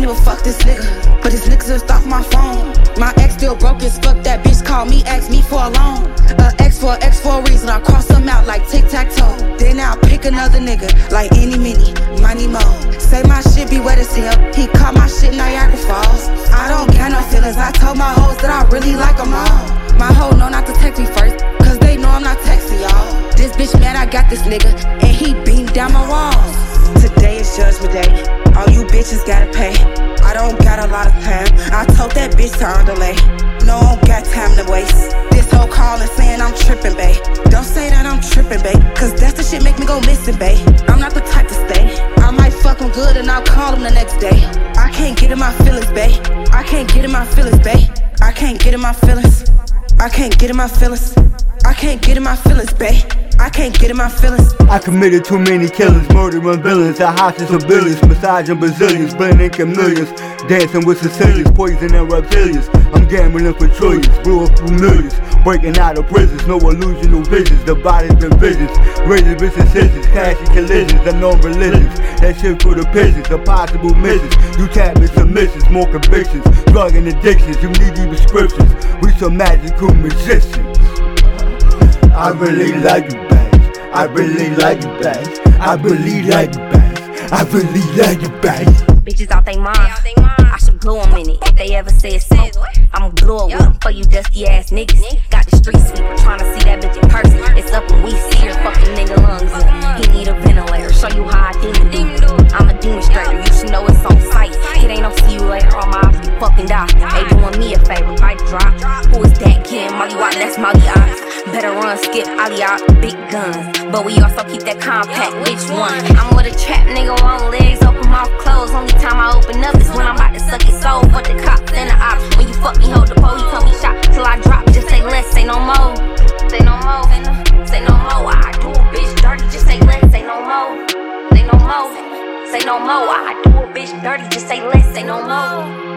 ain't even fuck this nigga. But this nigga just off my phone. My ex still broke as fuck. That bitch called me, asked me for a loan. Uh, X for X for a reason. I cross them out like tic tac toe. Then I'll pick another nigga like any mini, money mo. Say my shit be wet as hell. He caught my shit Niagara Falls. I don't got no feelings. I told my hoes that I really like them all. My hoe know not to text me first, bitches gotta pay. I don't got a lot of time. I told that bitch time delay. No, I don't got time to waste. This whole call is saying I'm tripping, babe. Don't say that I'm tripping, babe. Cause that's the shit make me go missing, babe. I'm not the type to stay. I might fuck him good and I'll call him the next day. I can't get in my feelings, babe. I can't get in my feelings, babe. I can't get in my feelings. I can't get in my feelings. I can't get in my feelings, babe. I can't get in my feelings. I committed too many killings, murdering villains, I hostage civilians, massaging Brazilians, blending chameleons, dancing with Sicilians, poison and reptilians. I'm gambling for trillions, blew up through millions, breaking out of prisons, no illusional visions, divided in visions, razor vicious scissors, clashing collisions, unknown religions. That shit for the pigeons, impossible missions. You tap submissions, more convictions, drug and addictions. You need these prescriptions. We some magical magicians. I really like you, babe. I really like you, babe. I really like you, babe. I really like you, babe. Bitches out they mind. I should blow them in it if they ever said so. I'ma blow it with them for you dusty ass niggas. Got the street sweeper trying to see that bitch in person. It's up when we see her fucking nigga lungs up. He need a ventilator, show you how I demon do. I'm a demonstrator, you should know it's on sight. It ain't no see you later on my fucking die. Skip, ollie out, big guns. But we also keep that compact, which one? I'm with a trap nigga, long legs, open mouth closed. Only time I open up is when I'm about to suck his soul. For the cops and the ops. When you fuck me, hold the pole, you tell me shot till I drop. Just say less, say no more. Say no more, say no more. I do a bitch dirty, just say less, say no more. Say no more, say no more. I do a bitch dirty, just say less, say no more.